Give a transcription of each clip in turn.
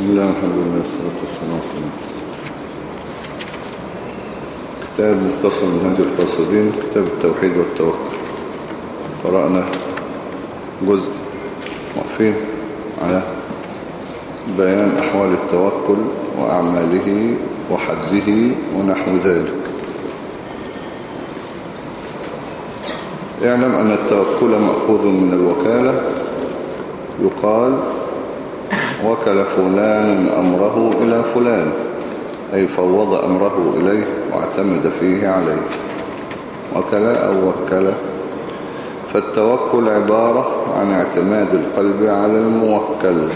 بسم الله الحمد لله والصلاة والسلام على. كتاب مختصر من هذه القاصدين كتاب التوحيد والتوكل قرأنا جزء واقفين على بيان أحوال التوكل وأعماله وحده ونحو ذلك. اعلم أن التوكل مأخوذ من الوكالة. يقال وكل فلان أمره إلى فلان أي فوض أمره إليه واعتمد فيه عليه. وكل أو وكل فالتوكل عبارة عن اعتماد القلب على الموكل.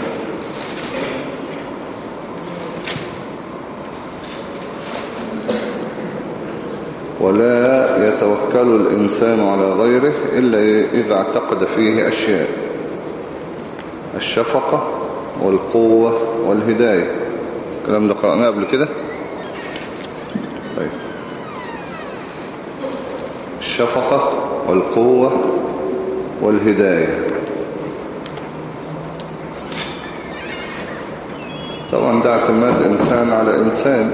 ولا يتوكل الإنسان على غيره إلا إذا اعتقد فيه أشياء. الشفقة والقوة والهداية. الكلام ده قرأناه قبل كده؟ طيب. الشفقة والقوة والهداية. طبعا ده اعتماد إنسان على إنسان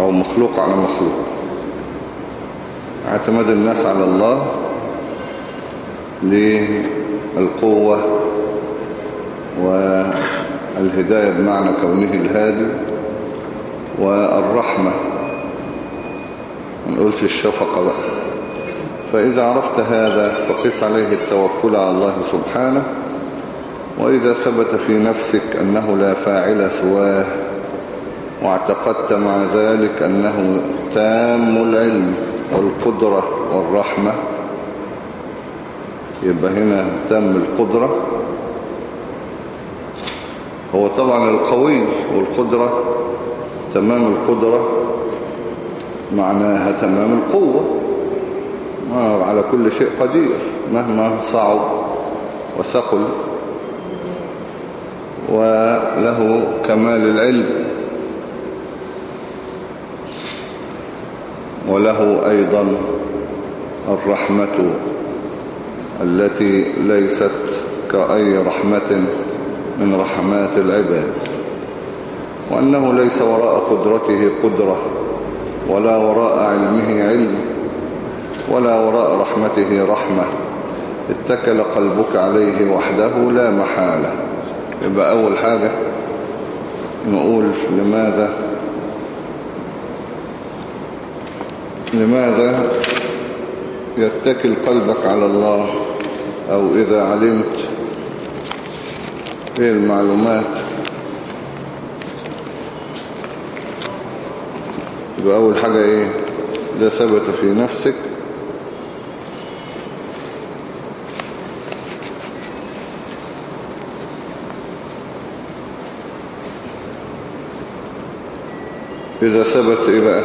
أو مخلوق على مخلوق. اعتماد الناس على الله للقوة والهداية بمعنى كونه الهادي والرحمة. نقولش الشفقة بقى. فإذا عرفت هذا فقس عليه التوكل على الله سبحانه وإذا ثبت في نفسك أنه لا فاعل سواه واعتقدت مع ذلك أنه تام العلم والقدرة والرحمة يبقى هنا تم القدرة. هو طبعا القوي والقدرة تمام القدرة معناها تمام القوة. على كل شيء قدير مهما صعب وثقل. وله كمال العلم. وله أيضا الرحمة. التي ليست كأي رحمة من رحمات العباد وأنه ليس وراء قدرته قدرة ولا وراء علمه علم ولا وراء رحمته رحمة. اتكل قلبك عليه وحده لا محالة. يبقى أول حاجة نقول لماذا؟ لماذا يتكل قلبك على الله أو إذا علمت إيه المعلومات. يبقى أول حاجة إيه؟ ده ثبت في نفسك. إذا ثبت إيه بقى؟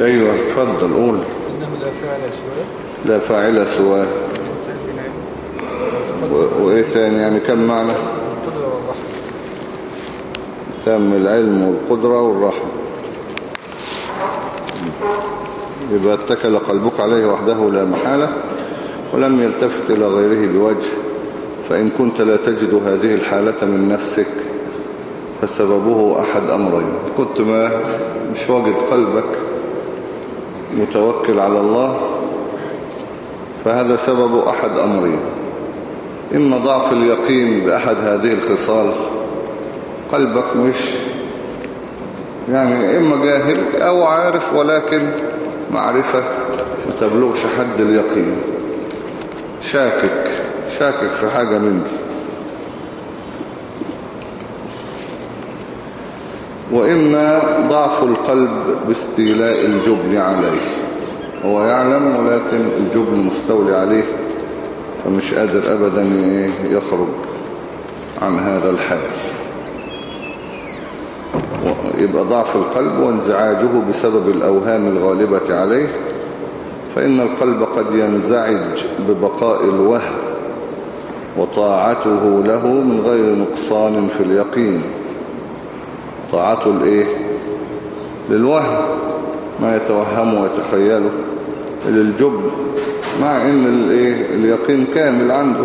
أيوة تفضل قول. إنه لا فعل سواه. لا فاعل سواه. وإيه تاني؟ يعني كم معنى؟ تم العلم والقدرة والرحمة. يبقى اتكل قلبك عليه وحده لا محالة ولم يلتفت إلى غيره بوجه. فإن كنت لا تجد هذه الحالة من نفسك فسببه أحد أمرين. كنت ما مش واجد قلبك متوكل على الله فهذا سبب أحد أمرين إما ضعف اليقين بأحد هذه الخصال قلبك مش يعني إما جاهل أو عارف ولكن معرفة ما تبلغش حد اليقين. شاكك شاكك في حاجة من دي. وإما ضعف القلب باستيلاء الجبن عليه. هو يعلم ولكن الجبن مستولي عليه فمش قادر أبدا يخرج عن هذا الحال. يبقى ضعف القلب وانزعاجه بسبب الأوهام الغالبة عليه فإن القلب قد ينزعج ببقاء الوهم وطاعته له من غير نقصان في اليقين. طاعته الإيه؟ للوهم. ما يتوهمه ويتخيله. للجبن. مع الإيه؟ اليقين كامل عنده.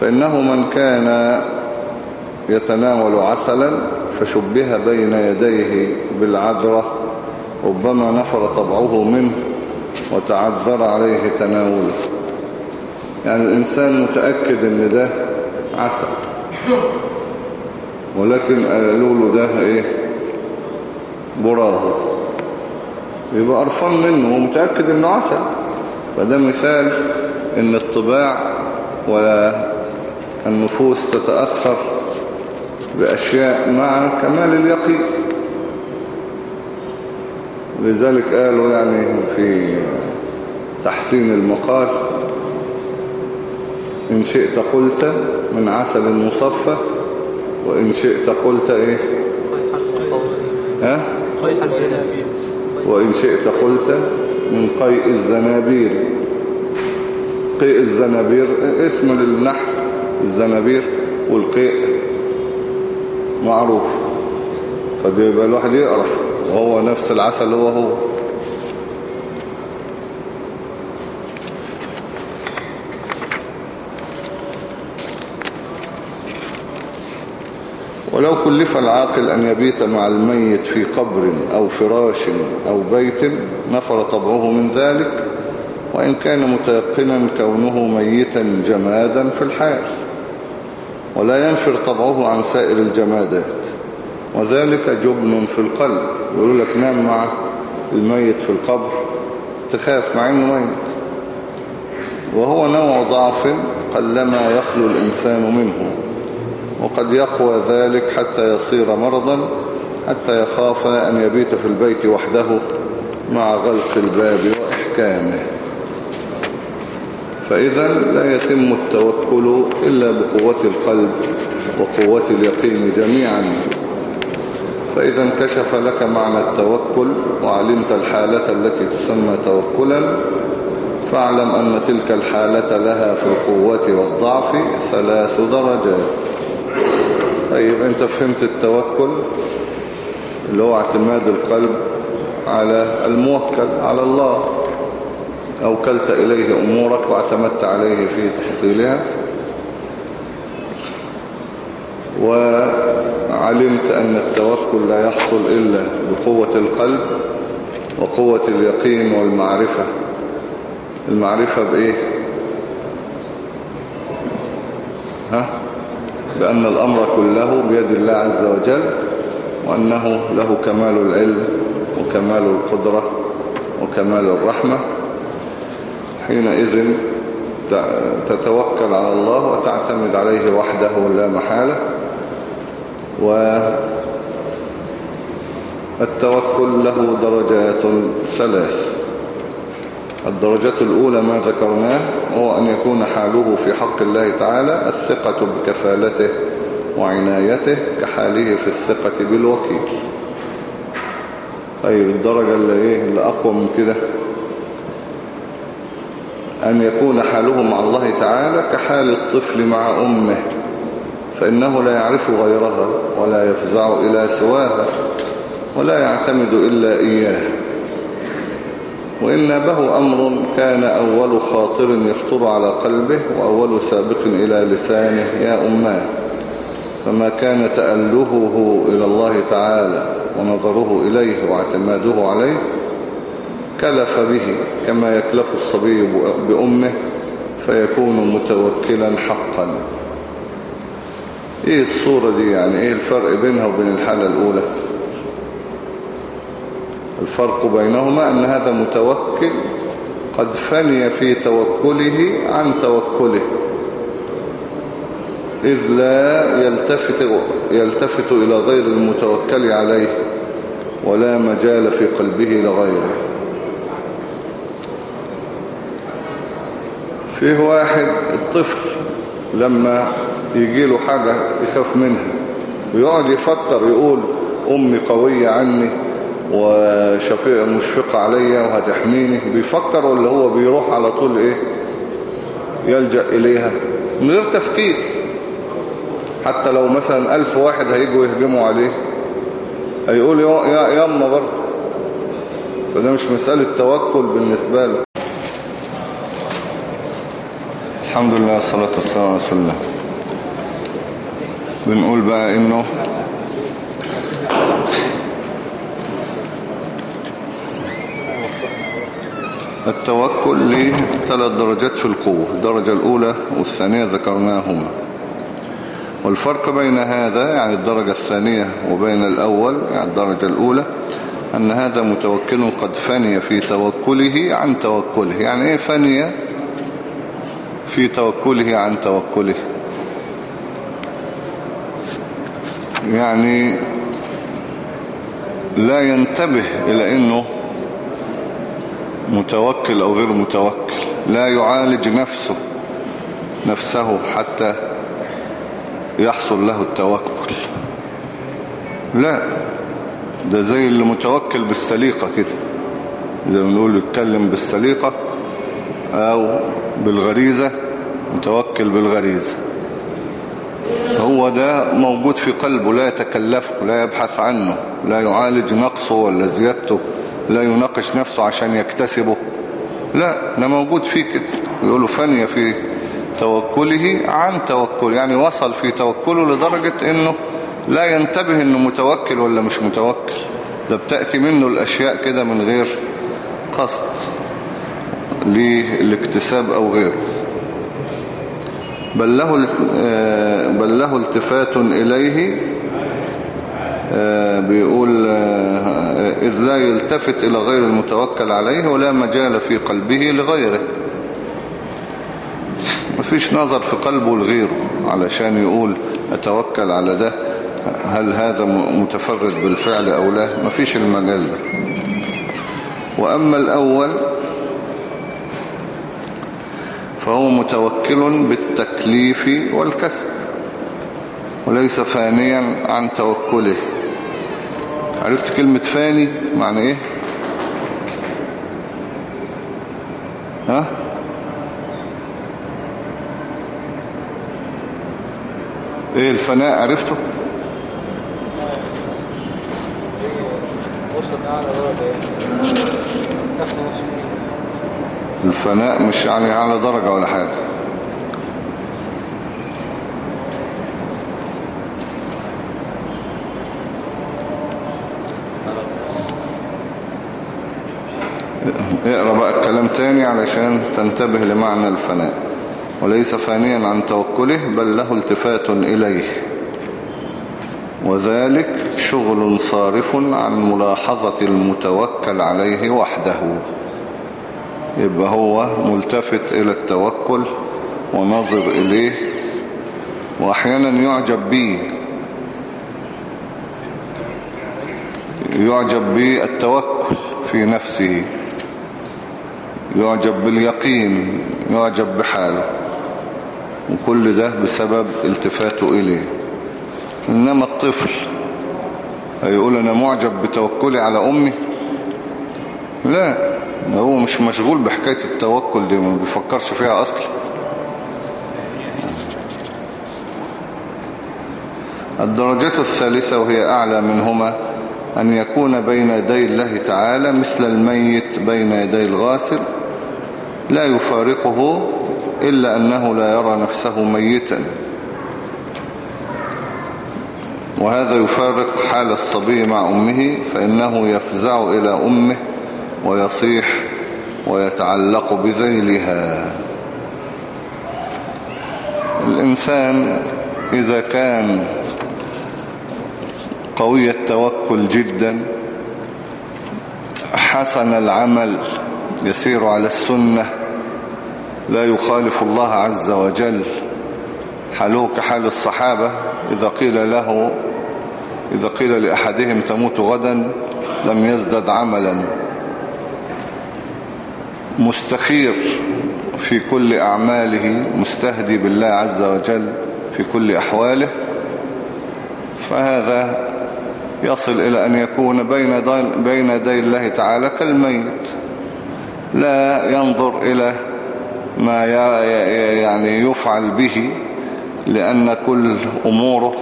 فإنه من كان يتناول عسلا فشبه بين يديه بالعذرة ربما نفر طبعه منه وتعذر عليه تناوله. يعني الإنسان متأكد إن ده عسل. ولكن قالوا له ده إيه؟ براز يبقى قرفان منه ومتأكد إنه عسل. فده مثال إن الطباع والنفوس تتأثر بأشياء مع كمال اليقين. لذلك قالوا يعني في تحسين المقال إن شئت قلت من عسل مصفى وإن شئت قلت إيه؟ ها؟ قيح الزنابيل وإن شئت قلت من قيء الزنابير. قيء الزنابير اسم للنحل الزنابير والقيء. معروف. فبيبقى الواحد يقرف. وهو نفس العسل هو هو. ولو كلف العاقل أن يبيت مع الميت في قبر أو فراش أو بيت نفر طبعه من ذلك وإن كان متيقنا كونه ميتا جمادا في الحال ولا ينفر طبعه عن سائر الجمادات وذلك جبن في القلب. يقول لك نام مع الميت في القبر تخاف مع إنه ميت. وهو نوع ضعف قلما يخلو الإنسان منه. وقد يقوى ذلك حتى يصير مرضا حتى يخاف أن يبيت في البيت وحده مع غلق الباب وإحكامه. فإذا لا يتم التوكل إلا بقوة القلب وقوة اليقين جميعا. فإذا انكشف لك معنى التوكل وعلمت الحالة التي تسمى توكلا فاعلم أن تلك الحالة لها في القوة والضعف ثلاث درجات. طيب أنت فهمت التوكل اللي هو اعتماد القلب على الموكل على الله. أوكلت إليه أمورك واعتمدت عليه في تحصيلها. وعلمت أن التوكل لا يحصل إلا بقوة القلب وقوة اليقين والمعرفة. المعرفة بإيه؟ بأن الأمر كله بيد الله عز وجل وأنه له كمال العلم وكمال القدرة وكمال الرحمة. حينئذ تتوكل على الله وتعتمد عليه وحده لا محالة. والتوكل له درجات ثلاث. الدرجة الأولى ما ذكرناه هو أن يكون حاله في حق الله تعالى الثقة بكفالته وعنايته كحاله في الثقة بالوكيل. طيب الدرجة اللي, إيه اللي أقوى من كده؟ أن يكون حاله مع الله تعالى كحال الطفل مع أمه فإنه لا يعرف غيرها ولا يفزع إلى سواها ولا يعتمد إلا إياه. وإن به أمر كان أول خاطر يخطر على قلبه وأول سابق إلى لسانه يا أماه فما كان تألهه إلى الله تعالى ونظره إليه واعتماده عليه كلف به كما يكلف الصبي بأمه فيكون متوكلا حقا. إيه الصورة دي؟ يعني إيه الفرق بينها وبين الحالة الأولى؟ الفرق بينهما أن هذا متوكل قد فني في توكله عن توكله إذ لا يلتفت, يلتفت إلى غير المتوكل عليه ولا مجال في قلبه لغيره. فيه واحد الطفل لما يجي له حاجة يخاف منها ويقعد يفكر يقول أمي قوية عني وشفيق مشفقة عليا وهتحميني بيفكر ولا هو بيروح على طول إيه؟ يلجأ إليها من غير تفكير. حتى لو مثلا ألف واحد هيجوا يهجموا عليه هيقول يا يما برضه. فده مش مسألة توكل بالنسبة له. الحمد لله والصلاة والسلام على رسول الله. بنقول بقى إنه التوكل له ثلاث درجات في القوة الدرجة الأولى والثانية ذكرناهما. والفرق بين هذا يعني الدرجة الثانية وبين الأول يعني الدرجة الأولى أن هذا متوكل قد فني في توكله عن توكله. يعني إيه فني في توكله عن توكله؟ يعني لا ينتبه إلى أنه متوكل أو غير متوكل لا يعالج نفسه نفسه حتى يحصل له التوكل. لا ده زي اللي متوكل بالسليقة كده زي ما نقول يتكلم بالسليقة أو بالغريزة متوكل بالغريزة. هو ده موجود في قلبه لا يتكلفه لا يبحث عنه لا يعالج نقصه ولا زيادته. لا يناقش نفسه عشان يكتسبه. لا ده موجود فيه كده يقولوا فنية في توكله عن توكله يعني وصل في توكله لدرجة إنه لا ينتبه إنه متوكل ولا مش متوكل. ده بتأتي منه الأشياء كده من غير قصد للاكتساب أو غيره. بل له, بل له التفات إليه بيقول إذ لا يلتفت إلى غير المتوكل عليه ولا مجال في قلبه لغيره. مفيش نظر في قلبه لغيره علشان يقول أتوكل على ده هل هذا متفرد بالفعل أو لا؟ مفيش المجال ده. وأما الأول فهو متوكل بالتكليف والكسب وليس فانيا عن توكله. عرفت كلمة فاني معنى إيه؟ ها؟ إيه الفناء؟ عرفته؟ الفناء مش يعني على درجة ولا حاجة. اقرأ بقى الكلام تاني علشان تنتبه لمعنى الفناء. وليس فانيا عن توكله بل له التفات إليه. وذلك شغل صارف عن ملاحظة المتوكل عليه وحده. يبقى هو ملتفت إلى التوكل ونظر إليه وأحيانا يعجب به يعجب بالتوكل في نفسه. يعجب باليقين يعجب بحاله. وكل ده بسبب التفاته إليه. إنما الطفل هيقول أنا معجب بتوكلي على أمي؟ لا هو مش مشغول بحكاية التوكل دي ما بيفكرش فيها أصلا. الدرجة الثالثة وهي أعلى منهما أن يكون بين يدي الله تعالى مثل الميت بين يدي الغاسل لا يفارقه إلا أنه لا يرى نفسه ميتا. وهذا يفارق حال الصبي مع أمه فإنه يفزع إلى أمه ويصيح ويتعلق بذيلها. الإنسان إذا كان قوي التوكل جدا حسن العمل يسير على السنة. لا يخالف الله عز وجل. حاله كحال الصحابة. إذا قيل له إذا قيل لأحدهم تموت غدا لم يزدد عملا. مستخير في كل أعماله مستهدي بالله عز وجل في كل أحواله. فهذا يصل إلى أن يكون بين يدي الله تعالى كالميت. لا ينظر إلى ما يعني يفعل به لأن كل أموره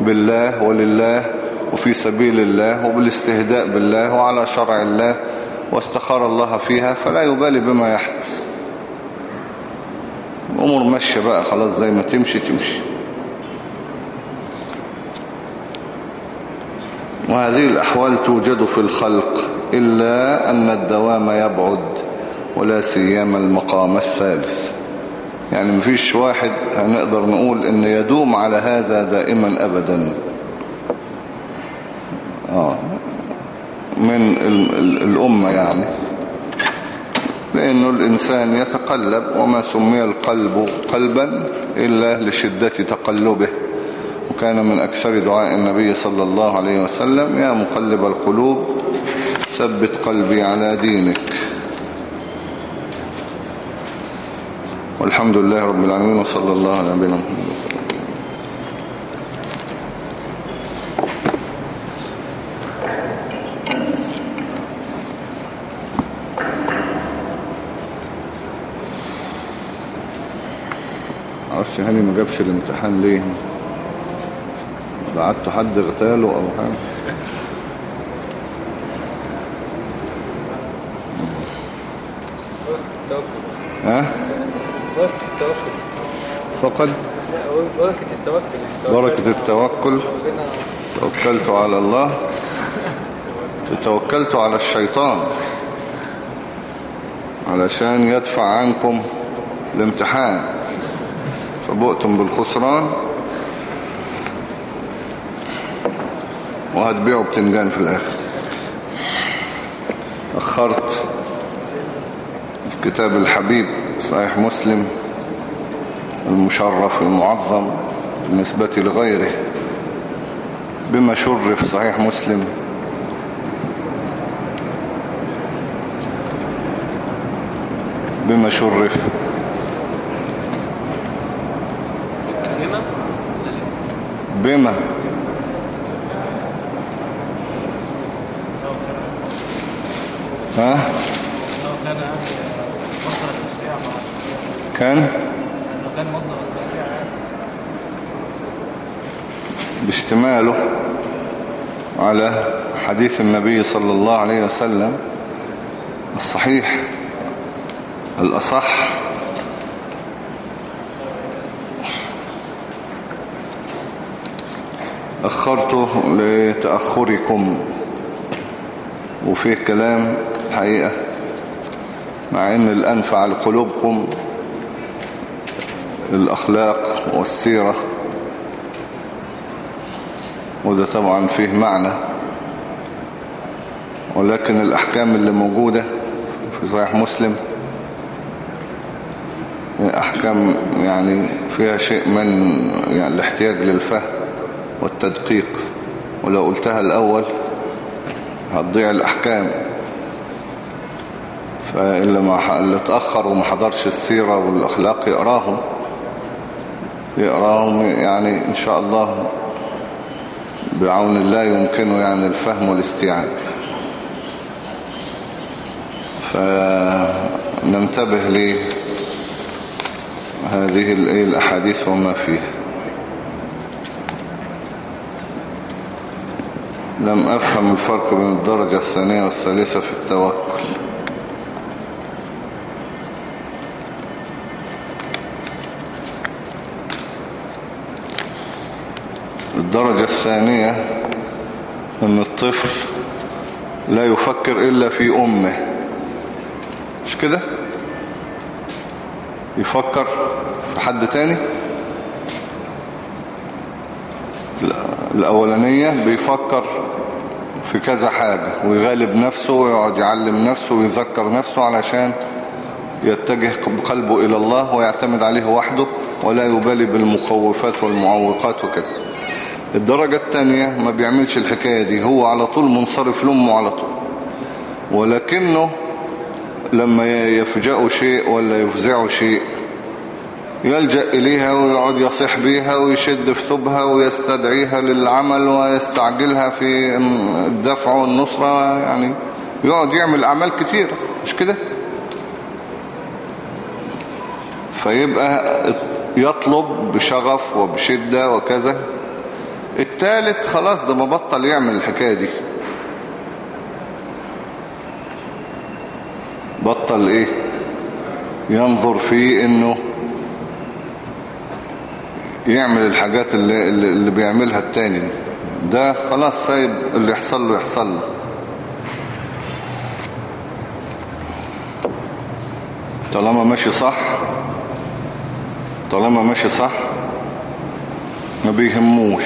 بالله ولله وفي سبيل الله وبالاستهداء بالله وعلى شرع الله واستخار الله فيها فلا يبالي بما يحدث. الأمور ماشية بقى خلاص زي ما تمشي تمشي. وهذه الأحوال توجد في الخلق إلا أن الدوام يبعد. ولا سيما المقام الثالث. يعني مفيش واحد هنقدر نقول إن يدوم على هذا دائما ابدا. آه. من الأمة يعني. لأنه الإنسان يتقلب وما سمي القلب قلبا إلا لشدة تقلبه. وكان من أكثر دعاء النبي صلى الله عليه وسلم يا مقلب القلوب ثبت قلبي على دينك. والحمد لله رب العالمين وصلى الله على نبينا محمد. معرفش هاني ما جابش الامتحان ليه؟ بعته حد اغتاله أو حاجة؟ ها؟ فقد بركة التوكل. بركة التوكل توكلت على الله. توكلت على الشيطان. علشان يدفع عنكم الامتحان. فبؤتم بالخسران. وهتبيعوا بتنجان في الآخر. أخرت في كتاب الحبيب صحيح مسلم. المشرف المعظم بالنسبة لغيره بما شرف صحيح مسلم. بما شرف. بما. ها؟ كان؟ باشتماله على حديث النبي صلى الله عليه وسلم الصحيح الأصح. أخرته لتأخركم وفيه كلام حقيقة مع إن الأنفع لقلوبكم الأخلاق والسيرة. وده طبعا فيه معنى. ولكن الأحكام اللي موجودة في صحيح مسلم أحكام يعني فيها شيء من يعني الاحتياج للفهم والتدقيق. ولو قلتها الأول هتضيع الأحكام. فإلا ما اتأخر وما حضرش السيرة والأخلاق يقراهم يقراهم يعني إن شاء الله بعون الله يمكنه يعني الفهم والاستيعاب. فننتبه لهذه الأحاديث وما فيها. لم أفهم الفرق بين الدرجة الثانية والثالثة في التوكل. الدرجة الثانية أن الطفل لا يفكر إلا في أمه. مش كده؟ يفكر في حد تاني؟ الأولانية بيفكر في كذا حاجة ويغالب نفسه ويقعد يعلم نفسه ويذكر نفسه علشان يتجه قلبه إلى الله ويعتمد عليه وحده ولا يبالي بالمخوفات والمعوقات وكذا. الدرجة الثانية ما بيعملش الحكاية دي هو على طول منصرف لأمه على طول. ولكنه لما يفجأه شيء ولا يفزعه شيء يلجأ إليها ويقعد يصيح بيها ويشد في ثوبها ويستدعيها للعمل ويستعجلها في الدفع والنصرة يعني يقعد يعمل أعمال كتير مش كده؟ فيبقى يطلب بشغف وبشدة وكذا. التالت خلاص ده ما بطل يعمل الحكاية دي. بطل إيه؟ ينظر فيه إنه يعمل الحاجات اللي, اللي بيعملها التاني دي. ده خلاص سايب اللي يحصل له يحصل له. طالما ماشي صح طالما ماشي صح ما بيهموش.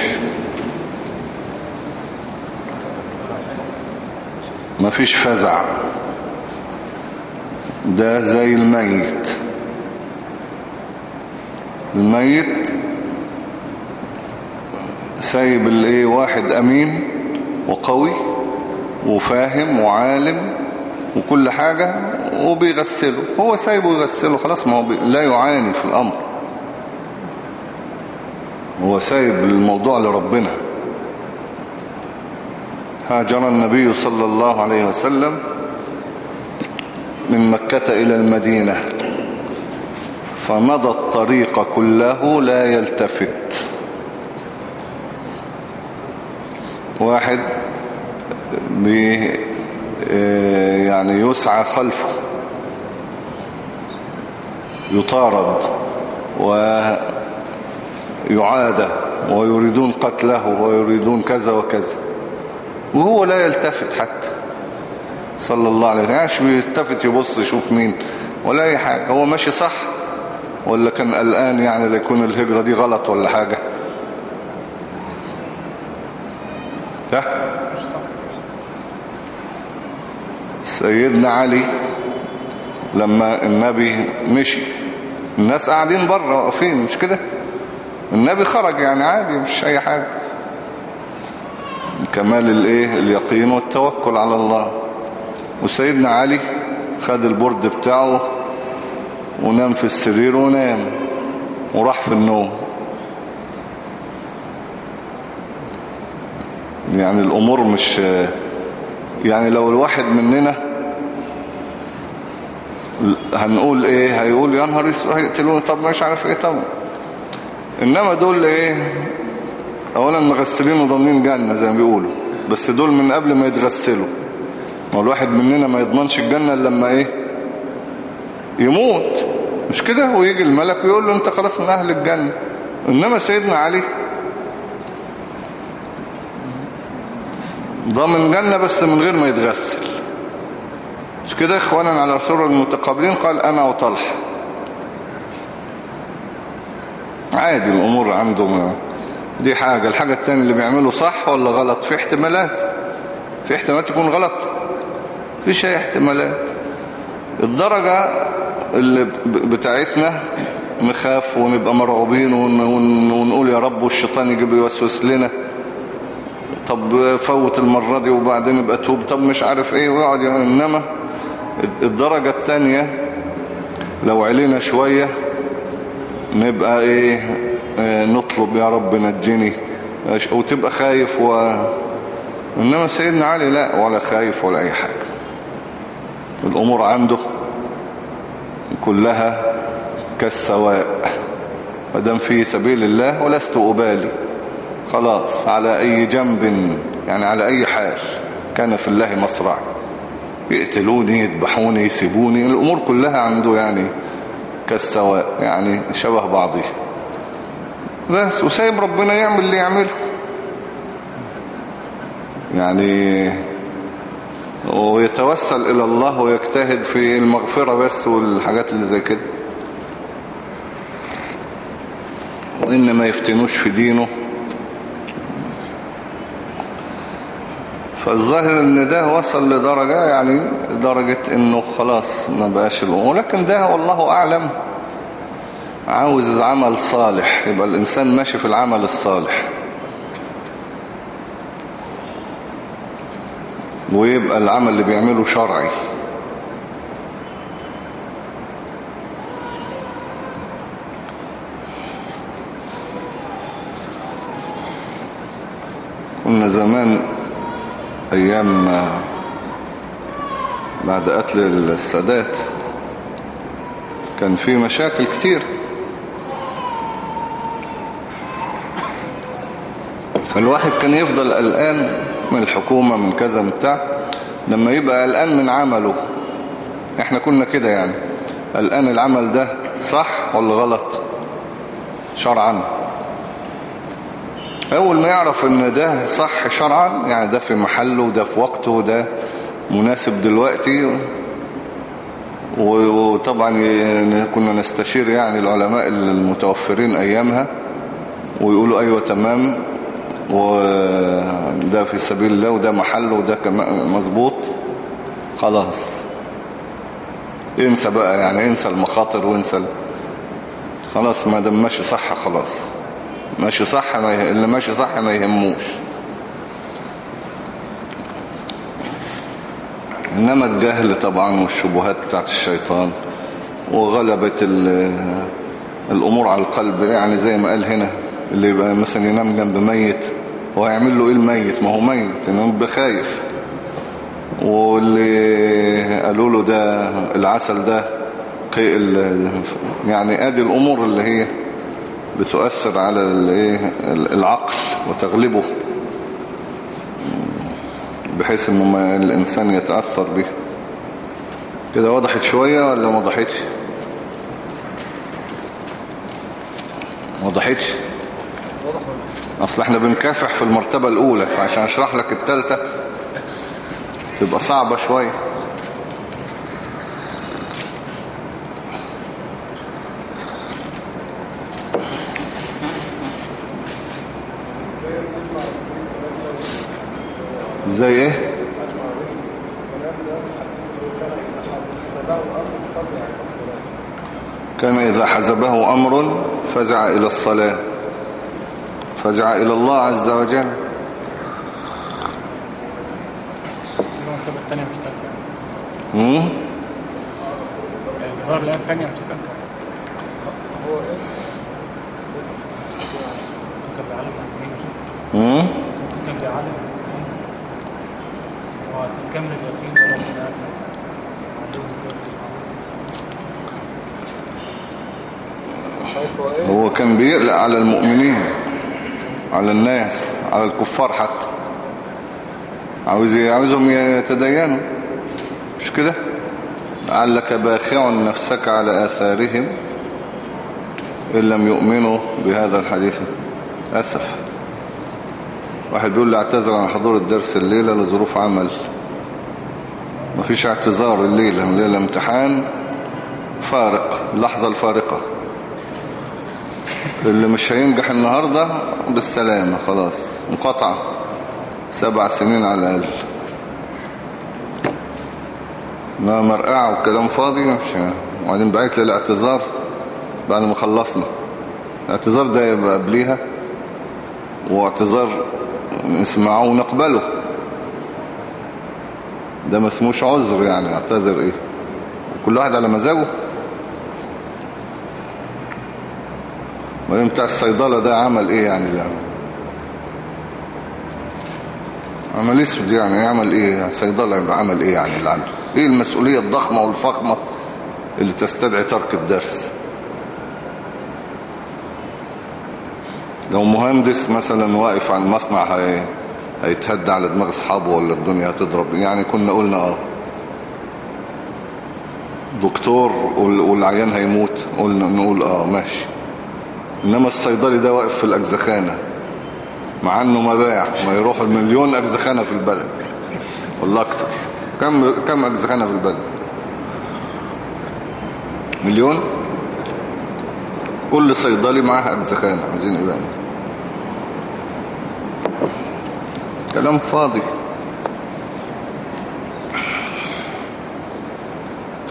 ما فيش فزع. ده زي الميت. الميت سايب الايه؟ واحد أمين وقوي وفاهم وعالم وكل حاجة وبيغسله. هو سايبه يغسله خلاص ما هو لا يعاني في الأمر. هو سايب الموضوع لربنا. هاجر النبي صلى الله عليه وسلم من مكة إلى المدينة. فمضى الطريق كله لا يلتفت. واحد بي يعني يسعى خلفه. يطارد. ويعاد ويريدون قتله ويريدون كذا وكذا. وهو لا يلتفت حتى. صلى الله عليه وسلم. يعني بيلتفت يبص يشوف مين. ولا أي حاجة. هو ماشي صح؟ ولا كان قلقان يعني ليكون الهجرة دي غلط ولا حاجة؟ ده سيدنا علي لما النبي مشي. الناس قاعدين بره واقفين مش كده؟ النبي خرج يعني عادي مش أي حاجة. كمال الإيه؟ اليقين والتوكل على الله. وسيدنا علي خد البرد بتاعه ونام في السرير ونام وراح في النوم. يعني الأمور مش يعني لو الواحد مننا هنقول إيه؟ هيقول يا نهار هيقتلوني طب مش عارف إيه طب إنما دول إيه؟ اولا مغسلين وضامنين جنة زي ما بيقولوا. بس دول من قبل ما يتغسلوا. ما الواحد مننا ما يضمنش الجنة لما إيه؟ يموت. مش كده؟ ويجي الملك ويقول له أنت خلاص من أهل الجنة. إنما سيدنا علي ضامن جنة بس من غير ما يتغسل. مش كده إخوانا؟ على سر المتقابلين قال أنا وطلح عادي الأمور عنده دي حاجة. الحاجة التانية اللي بيعمله صح ولا غلط؟ في احتمالات. في احتمالات تكون غلط. فيش اي احتمالات. الدرجة اللي بتاعتنا نخاف ونبقى مرعوبين ونقول يا رب والشيطان يجيب يوسوس لنا. طب فوت المرة دي وبعدين يبقى توب. طب مش عارف إيه ويقعد يعني إنما الدرجة التانية لو علينا شوية نبقى إيه آه نطلب يا رب نجني. وتبقى خايف و... إنما سيدنا علي لا ولا خايف ولا أي حاجة. الأمور عنده كلها كالسواء. مدام في سبيل الله ولست أبالي. خلاص على أي جنب يعني على أي حال كان في الله مصرع. يقتلوني يذبحوني يسيبوني الأمور كلها عنده يعني كالسواء يعني شبه بعضها بس وسايب ربنا يعمل اللي يعمله. يعني ويتوسل إلى الله ويجتهد في المغفرة بس والحاجات اللي زي كده. وإن ما يفتنوش في دينه. فالظاهر إن ده وصل لدرجة يعني درجة إنه خلاص ما بقاش الأمور ولكن ده والله أعلم. عاوز عمل صالح. يبقى الإنسان ماشي في العمل الصالح. ويبقى العمل اللي بيعمله شرعي. كنا زمان أيام بعد قتل السادات كان في مشاكل كتير. فالواحد كان يفضل قلقان من الحكومة من كذا من بتاع. لما يبقى قلقان من عمله إحنا كنا كده يعني. قلقان العمل ده صح ولا غلط؟ شرعا. أول ما يعرف إن ده صح شرعا يعني ده في محله وده في وقته وده مناسب دلوقتي. وطبعا كنا نستشير يعني العلماء المتوفرين أيامها ويقولوا أيوه تمام وده في سبيل الله وده محله وده مظبوط. خلاص. انسى بقى يعني انسى المخاطر وانسى خلاص ما ماشي صح خلاص. ماشي صح ما يه... اللي ماشي صح ما يهموش. إنما الجهل طبعا والشبهات بتاعت الشيطان وغلبة الأمور على القلب يعني زي ما قال هنا اللي يبقى مثلا ينام جنب ميت هو هيعمل له إيه الميت؟ ما هو ميت إنه بخايف. واللي قالوا له ده العسل ده يعني آدي الأمور اللي هي بتؤثر على العقل وتغلبه. بحيث ما الإنسان يتأثر به. كده وضحت شوية ولا ما وضحتش؟ ما وضحتش؟ أصل إحنا بنكافح في المرتبة الأولى فعشان أشرح لك التالتة تبقى صعبة شوية. زي إيه؟ كان إذا حزبه أمر فزع إلى الصلاة. فزع إلى الله عز وجل. مم؟ الظاهر الآية الثانية مش الثالثة كان بيعلم المؤمنين مش مم؟ كان بيعلم المؤمنين وكمل اليقين ولكن هذا عدو هو كان بيقلق على المؤمنين على الناس على الكفار حتى. عاوز عاوزهم يتدينوا. مش كده؟ لعلك باخع نفسك على آثارهم إن لم يؤمنوا بهذا الحديث. أسف واحد بيقول لي اعتذر عن حضور الدرس الليلة لظروف عمل. مفيش اعتذار الليلة الليلة امتحان فارق اللحظة الفارقة اللي مش هينجح النهاردة بالسلامة خلاص. مقاطعة. سبع سنين على الأقل. ما مرقعة وكلام فاضي مش وبعدين بعت لي الاعتذار بعد ما خلصنا. الاعتذار ده يبقى قبليها واعتذار نسمعه ونقبله. ده ما اسموش عذر يعني اعتذر إيه؟ كل واحد على مزاجه. وبعدين بتاع الصيدلة ده عمل إيه يعني يعني عمل أسود يعني يعمل إيه؟ الصيدلة يبقى عمل إيه يعني اللي عنده؟ إيه المسؤولية الضخمة والفخمة اللي تستدعي ترك الدرس؟ لو مهندس مثلا واقف عن مصنع هي... هيتهد على دماغ أصحابه ولا الدنيا هتضرب؟ يعني كنا قلنا آه. دكتور وال- والعيان هيموت قلنا نقول آه ماشي. إنما الصيدلي ده واقف في الأجزخانة مع إنه مباع ما يروح المليون أجزخانة في البلد. ولا أكتر. كم كم أجزخانة في البلد؟ مليون؟ كل صيدلي معاه أجزخانة. عايزين إيه بقى كلام فاضي.